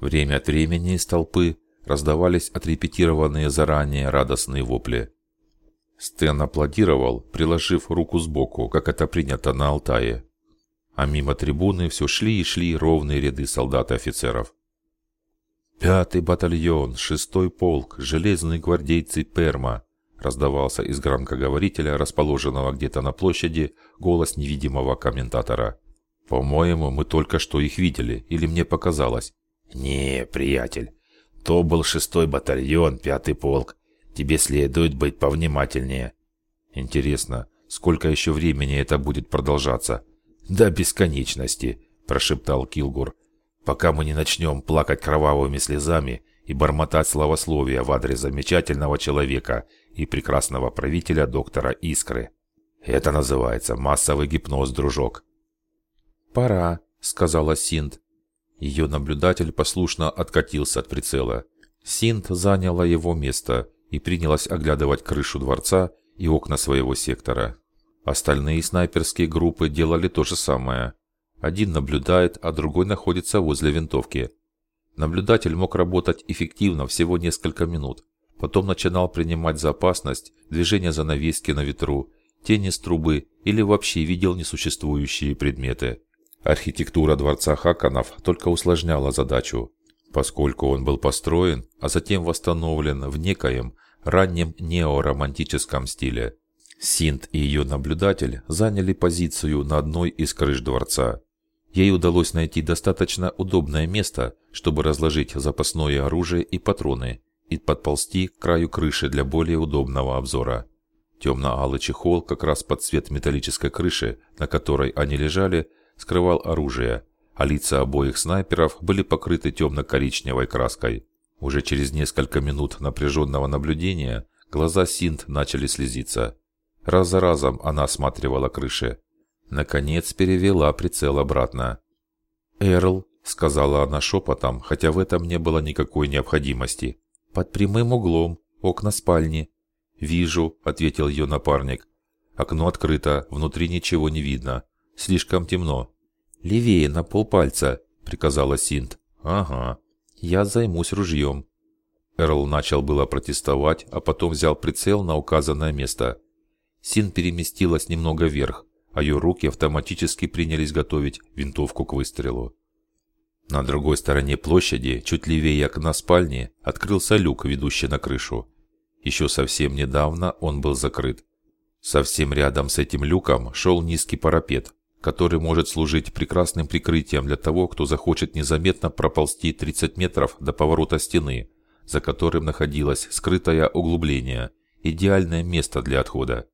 [SPEAKER 2] Время от времени из толпы раздавались отрепетированные заранее радостные вопли. Стэн аплодировал, приложив руку сбоку, как это принято на Алтае а мимо трибуны все шли и шли ровные ряды солдат и офицеров. «Пятый батальон, шестой полк, железные гвардейцы Перма», раздавался из громкоговорителя, расположенного где-то на площади, голос невидимого комментатора. «По-моему, мы только что их видели, или мне показалось?»
[SPEAKER 3] «Не, приятель, то был шестой батальон, пятый полк. Тебе следует быть повнимательнее».
[SPEAKER 2] «Интересно, сколько еще времени это будет продолжаться?»
[SPEAKER 3] «До бесконечности», – прошептал Килгур, «пока мы не начнем плакать кровавыми слезами и бормотать славословия в адрес замечательного человека и прекрасного правителя доктора Искры». Это называется массовый гипноз, дружок.
[SPEAKER 1] «Пора», — сказала Синт. Ее наблюдатель послушно откатился от прицела. Синт заняла его место и принялась оглядывать крышу дворца и окна своего сектора. Остальные снайперские группы делали то же самое. Один наблюдает, а другой находится возле винтовки. Наблюдатель мог работать эффективно всего несколько минут. Потом начинал принимать за опасность движение занавески на ветру, тени с трубы или вообще видел несуществующие предметы. Архитектура дворца Хаканов только усложняла задачу, поскольку он был построен, а затем восстановлен в некоем раннем неоромантическом стиле. Синт и ее наблюдатель заняли позицию на одной из крыш дворца. Ей удалось найти достаточно удобное место, чтобы разложить запасное оружие и патроны, и подползти к краю крыши для более удобного обзора. Темно-алый чехол, как раз под цвет металлической крыши, на которой они лежали, скрывал оружие, а лица обоих снайперов были покрыты темно-коричневой краской. Уже через несколько минут напряженного наблюдения глаза Синт начали слезиться. Раз за разом она осматривала крыши. Наконец перевела прицел обратно. «Эрл», — сказала она шепотом, хотя в этом не было никакой необходимости. «Под прямым углом, окна спальни». «Вижу», — ответил ее напарник. «Окно открыто, внутри ничего не видно. Слишком темно». «Левее, на полпальца», — приказала Синт. «Ага. Я займусь ружьем». Эрл начал было протестовать, а потом взял прицел на указанное место. Син переместилась немного вверх, а ее руки автоматически принялись готовить винтовку к выстрелу. На другой стороне площади, чуть левее окна спальни, открылся люк, ведущий на крышу. Еще совсем недавно он был закрыт. Совсем рядом с этим люком шел низкий парапет, который может служить прекрасным прикрытием для того, кто захочет незаметно проползти 30 метров до поворота стены, за которым находилось скрытое углубление, идеальное место для отхода.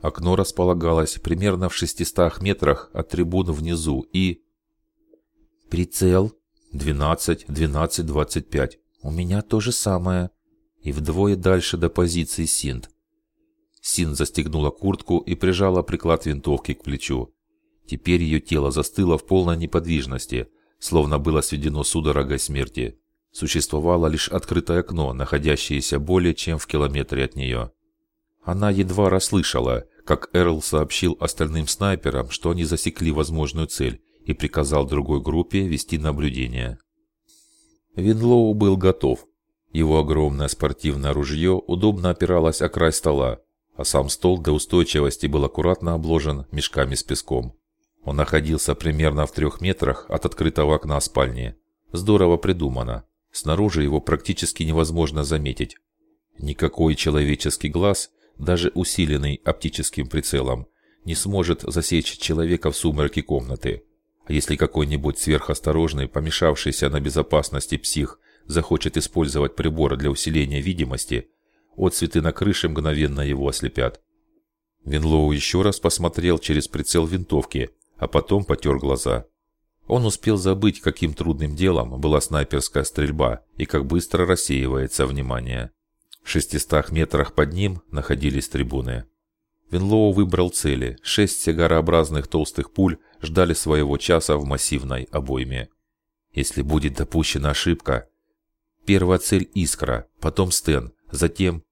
[SPEAKER 1] Окно располагалось примерно в 600 метрах от трибун внизу и... Прицел 12, 12, 25. У меня то же самое. И вдвое дальше до позиции Синт. Синт застегнула куртку и прижала приклад винтовки к плечу. Теперь ее тело застыло в полной неподвижности, словно было сведено судорогой смерти. Существовало лишь открытое окно, находящееся более чем в километре от нее. Она едва расслышала, как Эрл сообщил остальным снайперам, что они засекли возможную цель и приказал другой группе вести наблюдение. Винлоу был готов. Его огромное спортивное ружье удобно опиралось о край стола, а сам стол для устойчивости был аккуратно обложен мешками с песком. Он находился примерно в трех метрах от открытого окна спальни. Здорово придумано. Снаружи его практически невозможно заметить. Никакой человеческий глаз даже усиленный оптическим прицелом, не сможет засечь человека в сумраке комнаты. А если какой-нибудь сверхосторожный, помешавшийся на безопасности псих, захочет использовать приборы для усиления видимости, отцветы на крыше мгновенно его ослепят. Винлоу еще раз посмотрел через прицел винтовки, а потом потер глаза. Он успел забыть, каким трудным делом была снайперская стрельба и как быстро рассеивается внимание. В 600 метрах под ним находились трибуны. Винлоу выбрал цели. Шесть сигарообразных толстых пуль ждали своего часа в массивной обойме. Если будет допущена ошибка... Первая цель «Искра», потом «Стен», затем...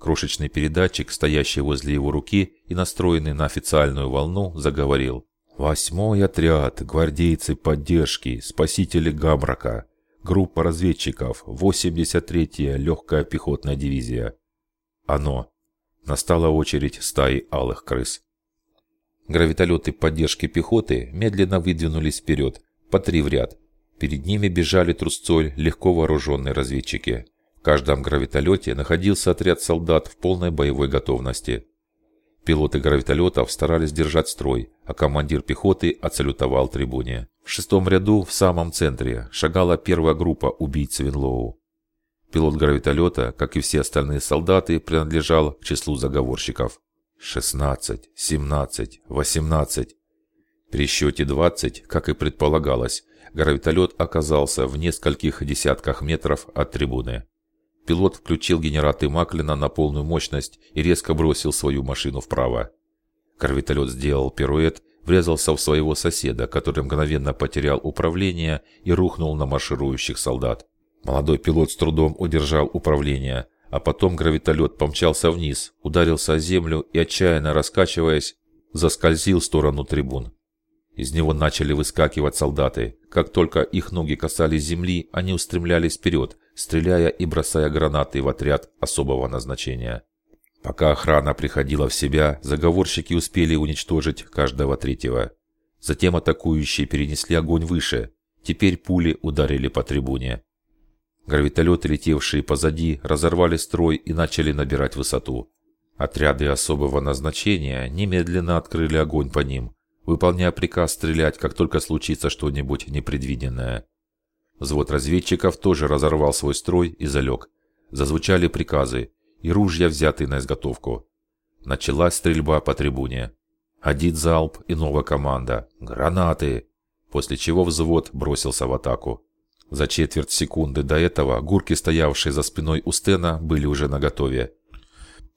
[SPEAKER 1] Крошечный передатчик, стоящий возле его руки и настроенный на официальную волну, заговорил. «Восьмой отряд, гвардейцы поддержки, спасители Гамрака. Группа разведчиков, 83-я легкая пехотная дивизия. Оно. Настала очередь стаи алых крыс. Гравитолеты поддержки пехоты медленно выдвинулись вперед, по три в ряд. Перед ними бежали трусцой легко вооруженные разведчики. В каждом гравитолете находился отряд солдат в полной боевой готовности. Пилоты гравитолетов старались держать строй, а командир пехоты отсалютовал трибуне. В шестом ряду, в самом центре, шагала первая группа убийц Винлоу. Пилот гравитолета, как и все остальные солдаты, принадлежал к числу заговорщиков. 16, 17, 18. При счете 20, как и предполагалось, гравитолет оказался в нескольких десятках метров от трибуны. Пилот включил генераторы Маклина на полную мощность и резко бросил свою машину вправо. Корветолет сделал пируэт, врезался в своего соседа, который мгновенно потерял управление и рухнул на марширующих солдат. Молодой пилот с трудом удержал управление, а потом гравитолет помчался вниз, ударился о землю и, отчаянно раскачиваясь, заскользил в сторону трибун. Из него начали выскакивать солдаты. Как только их ноги касались земли, они устремлялись вперед, стреляя и бросая гранаты в отряд особого назначения. Пока охрана приходила в себя, заговорщики успели уничтожить каждого третьего. Затем атакующие перенесли огонь выше. Теперь пули ударили по трибуне. Гравитолеты, летевшие позади, разорвали строй и начали набирать высоту. Отряды особого назначения немедленно открыли огонь по ним, выполняя приказ стрелять, как только случится что-нибудь непредвиденное. Взвод разведчиков тоже разорвал свой строй и залег. Зазвучали приказы, и ружья взяты на изготовку. Началась стрельба по трибуне. Один залп и новая команда. Гранаты! После чего взвод бросился в атаку. За четверть секунды до этого гурки, стоявшие за спиной у Стена, были уже наготове.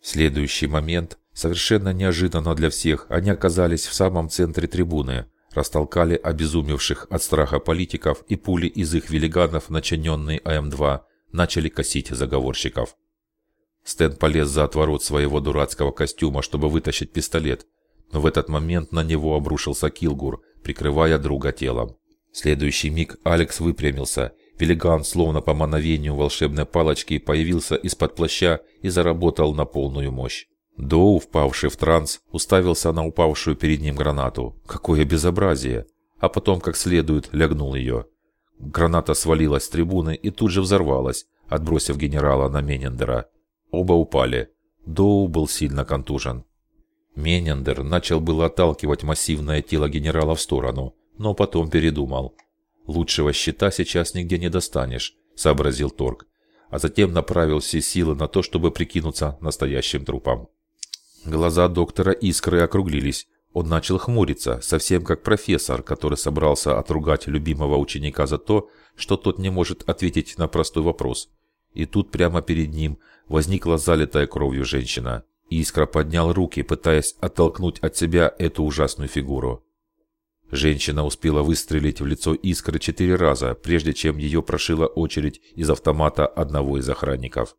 [SPEAKER 1] Следующий момент, совершенно неожиданно для всех, они оказались в самом центре трибуны, растолкали обезумевших от страха политиков и пули из их велиганов, начиненные АМ-2, начали косить заговорщиков. Стэн полез за отворот своего дурацкого костюма, чтобы вытащить пистолет, но в этот момент на него обрушился Килгур, прикрывая друга телом. В следующий миг Алекс выпрямился. Велиган, словно по мановению волшебной палочки, появился из-под плаща и заработал на полную мощь. Доу, впавший в транс, уставился на упавшую перед ним гранату. Какое безобразие! А потом, как следует, лягнул ее. Граната свалилась с трибуны и тут же взорвалась, отбросив генерала на Менендера. Оба упали. Доу был сильно контужен. Менендер начал было отталкивать массивное тело генерала в сторону, но потом передумал. «Лучшего щита сейчас нигде не достанешь», — сообразил Торг, а затем направил все силы на то, чтобы прикинуться настоящим трупом. Глаза доктора Искры округлились. Он начал хмуриться, совсем как профессор, который собрался отругать любимого ученика за то, что тот не может ответить на простой вопрос. И тут прямо перед ним возникла залитая кровью женщина. Искра поднял руки, пытаясь оттолкнуть от себя эту ужасную фигуру. Женщина успела выстрелить в лицо Искры четыре раза, прежде чем ее прошила очередь из автомата одного из охранников.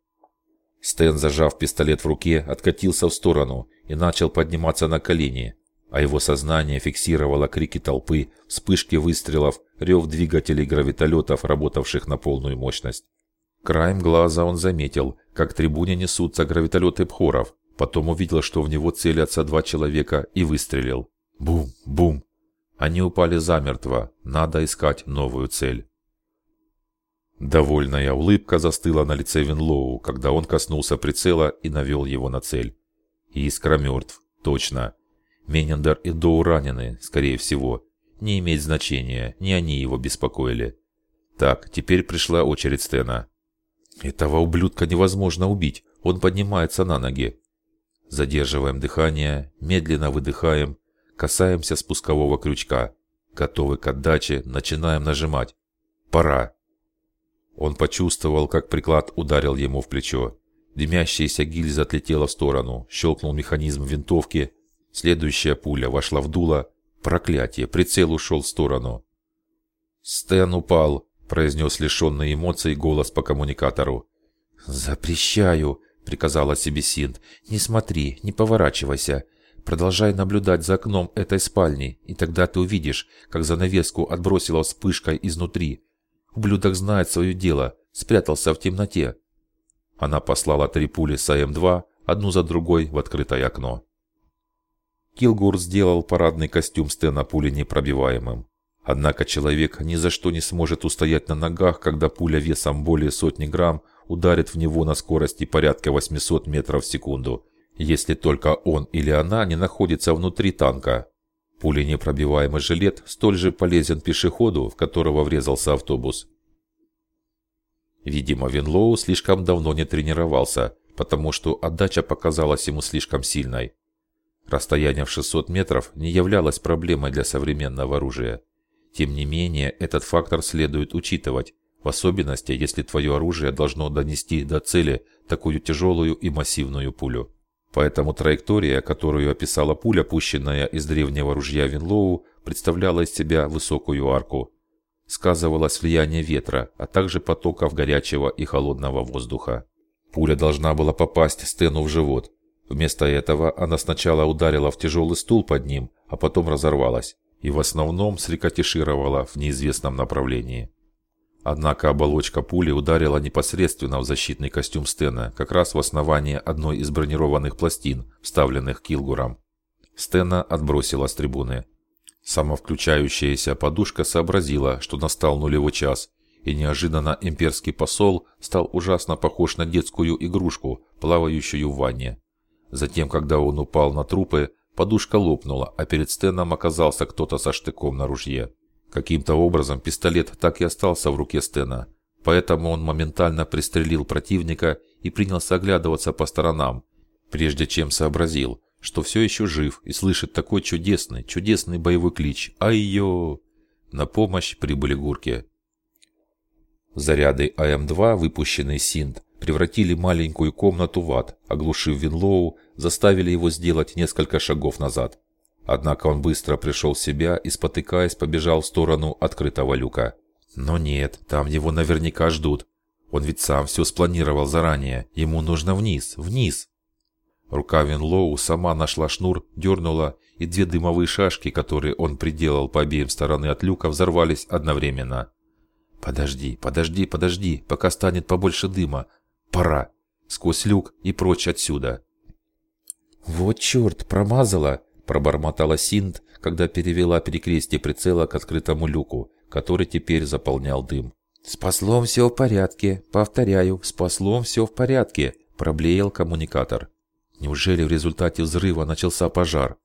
[SPEAKER 1] Стэн, зажав пистолет в руке, откатился в сторону и начал подниматься на колени, а его сознание фиксировало крики толпы, вспышки выстрелов, рев двигателей гравитолетов, работавших на полную мощность. Краем глаза он заметил, как к трибуне несутся гравитолеты Пхоров, потом увидел, что в него целятся два человека и выстрелил. Бум, бум. Они упали замертво, надо искать новую цель. Довольная улыбка застыла на лице Винлоу, когда он коснулся прицела и навел его на цель. Искра мертв, точно. Менендер и Доу ранены, скорее всего. Не имеет значения, не они его беспокоили. Так, теперь пришла очередь Стена. Этого ублюдка невозможно убить, он поднимается на ноги. Задерживаем дыхание, медленно выдыхаем, касаемся спускового крючка. Готовы к отдаче, начинаем нажимать. Пора. Он почувствовал, как приклад ударил ему в плечо. Дымящаяся гильза отлетела в сторону, щелкнул механизм винтовки. Следующая пуля вошла в дуло. Проклятие, прицел ушел в сторону. Стэн упал, произнес лишенный эмоций голос по коммуникатору. «Запрещаю», — приказала себе Синт. «Не смотри, не поворачивайся. Продолжай наблюдать за окном этой спальни, и тогда ты увидишь, как занавеску отбросила вспышкой изнутри. Ублюдок знает свое дело, спрятался в темноте». Она послала три пули с АМ-2, одну за другой, в открытое окно. Килгур сделал парадный костюм Стена пули непробиваемым. Однако человек ни за что не сможет устоять на ногах, когда пуля весом более сотни грамм ударит в него на скорости порядка 800 метров в секунду, если только он или она не находится внутри танка. Пуленепробиваемый жилет столь же полезен пешеходу, в которого врезался автобус. Видимо, Винлоу слишком давно не тренировался, потому что отдача показалась ему слишком сильной. Расстояние в 600 метров не являлось проблемой для современного оружия. Тем не менее, этот фактор следует учитывать, в особенности, если твое оружие должно донести до цели такую тяжелую и массивную пулю. Поэтому траектория, которую описала пуля, пущенная из древнего ружья Винлоу, представляла из себя высокую арку. Сказывалось влияние ветра, а также потоков горячего и холодного воздуха. Пуля должна была попасть Стэну в живот. Вместо этого она сначала ударила в тяжелый стул под ним, а потом разорвалась и в основном срикотишировала в неизвестном направлении. Однако оболочка пули ударила непосредственно в защитный костюм Стена, как раз в основание одной из бронированных пластин, вставленных Килгуром. Стена отбросила с трибуны. Самовключающаяся подушка сообразила, что настал нулевой час, и неожиданно имперский посол стал ужасно похож на детскую игрушку, плавающую в ванне. Затем, когда он упал на трупы, подушка лопнула, а перед Стеном оказался кто-то со штыком на ружье. Каким-то образом пистолет так и остался в руке Стена, поэтому он моментально пристрелил противника и принялся оглядываться по сторонам, прежде чем сообразил, что все еще жив и слышит такой чудесный, чудесный боевой клич «Ай-ё!». На помощь прибыли гурки. Заряды АМ-2, выпущенные Синт, превратили маленькую комнату в ад, оглушив Винлоу, заставили его сделать несколько шагов назад. Однако он быстро пришел в себя и, спотыкаясь, побежал в сторону открытого люка. Но нет, там его наверняка ждут. Он ведь сам все спланировал заранее. Ему нужно вниз, вниз. Рука Винлоу сама нашла шнур, дернула, и две дымовые шашки, которые он приделал по обеим сторонам от люка, взорвались одновременно. «Подожди, подожди, подожди, пока станет побольше дыма. Пора!» Сквозь люк и прочь отсюда. «Вот черт, промазала!» – пробормотала Синт, когда перевела перекрестие прицела к открытому люку, который теперь заполнял дым. «С послом все в порядке. Повторяю, с послом все в порядке», – проблеял коммуникатор. Неужели в результате взрыва начался пожар?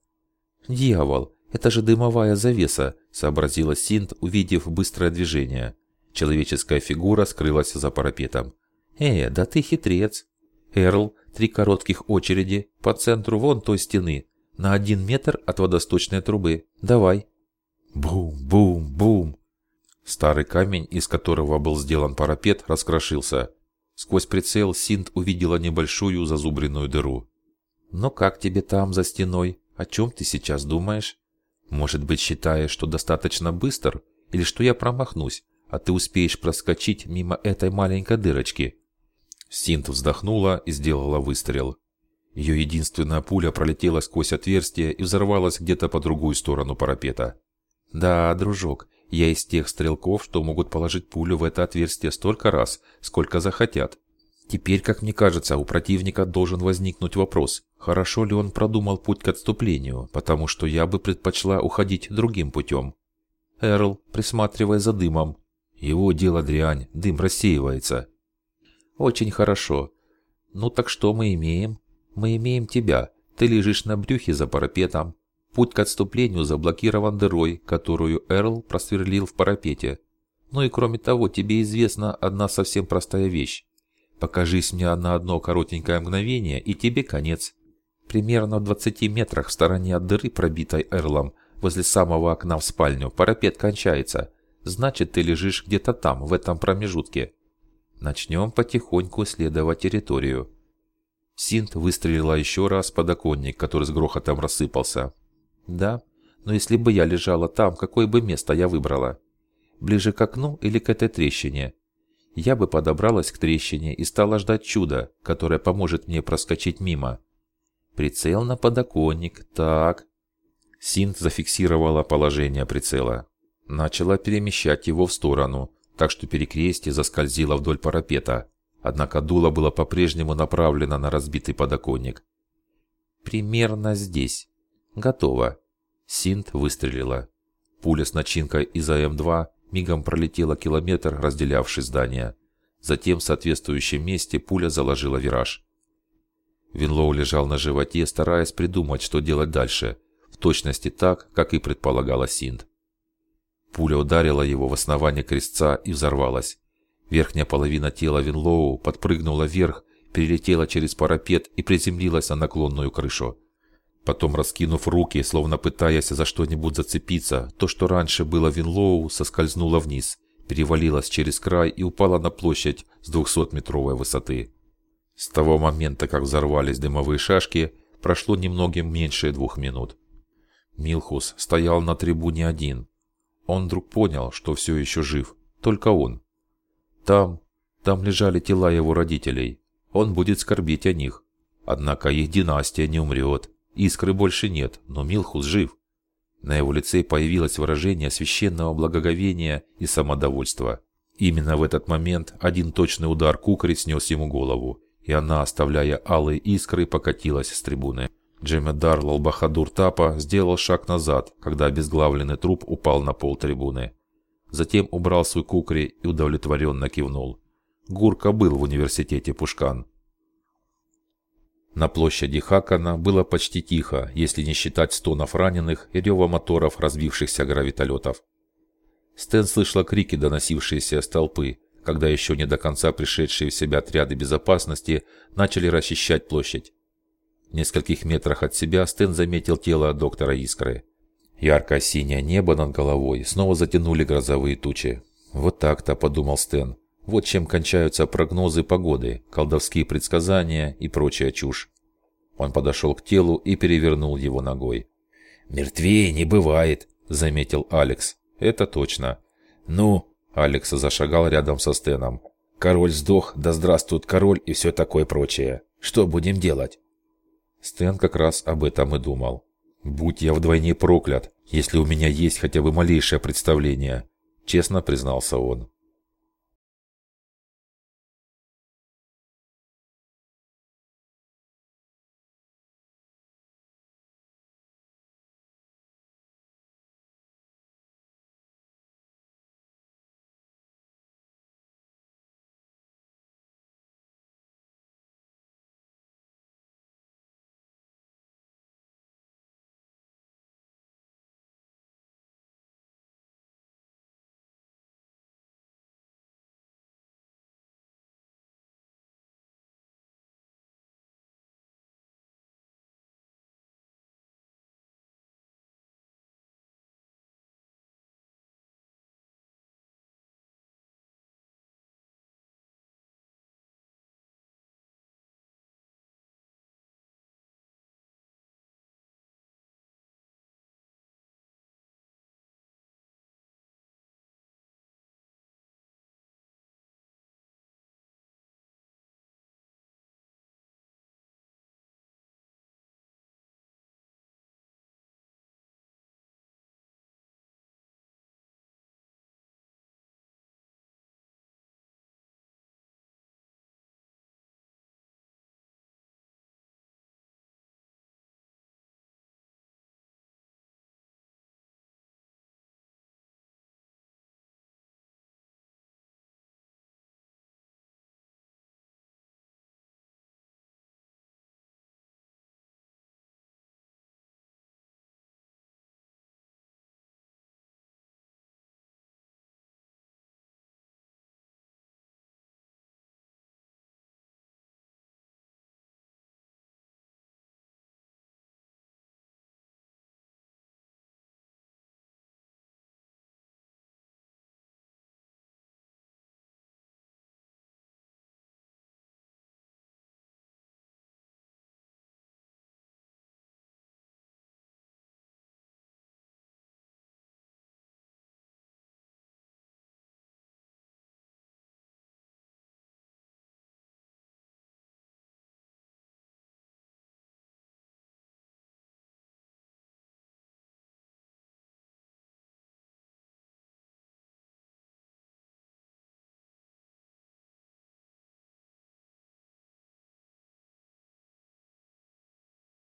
[SPEAKER 1] «Дьявол, это же дымовая завеса», – сообразила Синт, увидев быстрое движение. Человеческая фигура скрылась за парапетом. «Э, да ты хитрец!» Эрл, три коротких очереди по центру вон той стены, на один метр от водосточной трубы. Давай. Бум-бум-бум. Старый камень, из которого был сделан парапет, раскрошился. Сквозь прицел Синт увидела небольшую зазубренную дыру. «Ну как тебе там, за стеной? О чем ты сейчас думаешь? Может быть, считаешь, что достаточно быстр? Или что я промахнусь, а ты успеешь проскочить мимо этой маленькой дырочки?» Синт вздохнула и сделала выстрел. Ее единственная пуля пролетела сквозь отверстие и взорвалась где-то по другую сторону парапета. «Да, дружок, я из тех стрелков, что могут положить пулю в это отверстие столько раз, сколько захотят. Теперь, как мне кажется, у противника должен возникнуть вопрос, хорошо ли он продумал путь к отступлению, потому что я бы предпочла уходить другим путем. Эрл, присматривая за дымом. Его дело дрянь, дым рассеивается. Очень хорошо. Ну так что мы имеем? Мы имеем тебя. Ты лежишь на брюхе за парапетом. Путь к отступлению заблокирован дырой, которую Эрл просверлил в парапете. Ну и кроме того, тебе известна одна совсем простая вещь. Покажись мне на одно коротенькое мгновение, и тебе конец. Примерно в 20 метрах в стороне от дыры, пробитой Эрлом, возле самого окна в спальню, парапет кончается. Значит, ты лежишь где-то там, в этом промежутке. Начнем потихоньку исследовать территорию. Синт выстрелила еще раз подоконник, который с грохотом рассыпался. Да, но если бы я лежала там, какое бы место я выбрала? Ближе к окну или к этой трещине? Я бы подобралась к трещине и стала ждать чуда, которое поможет мне проскочить мимо. Прицел на подоконник, так. Синт зафиксировала положение прицела. Начала перемещать его в сторону, так что перекрестие заскользило вдоль парапета. Однако дуло было по-прежнему направлено на разбитый подоконник. «Примерно здесь. Готово». Синт выстрелила. Пуля с начинкой из АМ-2 мигом пролетела километр, разделявший здание. Затем в соответствующем месте пуля заложила вираж. Винлоу лежал на животе, стараясь придумать, что делать дальше, в точности так, как и предполагала Синт. Пуля ударила его в основание крестца и взорвалась. Верхняя половина тела Винлоу подпрыгнула вверх, перелетела через парапет и приземлилась на наклонную крышу. Потом, раскинув руки, словно пытаясь за что-нибудь зацепиться, то, что раньше было Винлоу, соскользнуло вниз, перевалилось через край и упало на площадь с 200-метровой высоты. С того момента, как взорвались дымовые шашки, прошло немногим меньше двух минут. Милхус стоял на трибуне один. Он вдруг понял, что все еще жив. Только он. Там, там лежали тела его родителей. Он будет скорбить о них. Однако их династия не умрет. Искры больше нет, но Милхус жив. На его лице появилось выражение священного благоговения и самодовольства. Именно в этот момент один точный удар кукари снес ему голову, и она, оставляя алые искры, покатилась с трибуны. Джемедар Лалбахадур Тапа сделал шаг назад, когда обезглавленный труп упал на пол трибуны. Затем убрал свой кукри и удовлетворенно кивнул. Гурка был в университете Пушкан. На площади Хакана было почти тихо, если не считать стонов раненых и рева моторов разбившихся гравитолетов. Стэн слышала крики, доносившиеся с толпы, когда еще не до конца пришедшие в себя отряды безопасности начали расчищать площадь. В нескольких метрах от себя Стэн заметил тело доктора Искры. Ярко-синее небо над головой снова затянули грозовые тучи. «Вот так-то», — подумал Стэн. «Вот чем кончаются прогнозы погоды, колдовские предсказания и прочая чушь». Он подошел к телу и перевернул его ногой.
[SPEAKER 2] «Мертвее не бывает», — заметил Алекс.
[SPEAKER 1] «Это точно».
[SPEAKER 2] «Ну?»
[SPEAKER 1] — Алекс зашагал рядом со Стэном.
[SPEAKER 2] «Король сдох, да здравствует король и все такое прочее. Что будем делать?»
[SPEAKER 1] Стэн как раз об этом и думал. «Будь я вдвойне проклят, если у меня есть хотя бы малейшее представление», — честно признался он.